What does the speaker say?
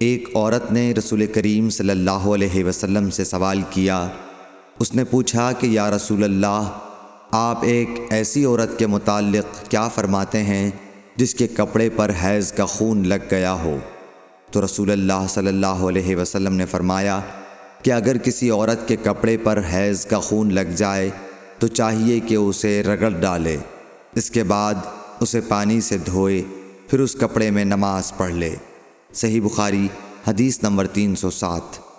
ایک عورت نے رسول کریم صلی اللہ علیہ وسلم سے سوال کیا۔ اس نے پوچھا کہ، یا رسول اللہ، آپ ایک ایسی عورت کے متعلق کیا فرماتے ہیں جس کے کپڑے پر حیض کا خون لگ گیا ہو؟ تو رسول اللہ صلی اللہ علیہ وسلم نے فرمایا کہ، اگر کسی عورت کے کپڑے پر حیض کا خون لگ جائے تو چاہیے کہ اسے رگڑ ڈالے۔ اس کے بعد اسے پانی سے دھوئے، پھر اس کپڑے میں نماز پڑھ لے۔ صحیح بخاری حدیث نمبر تین سو سات۔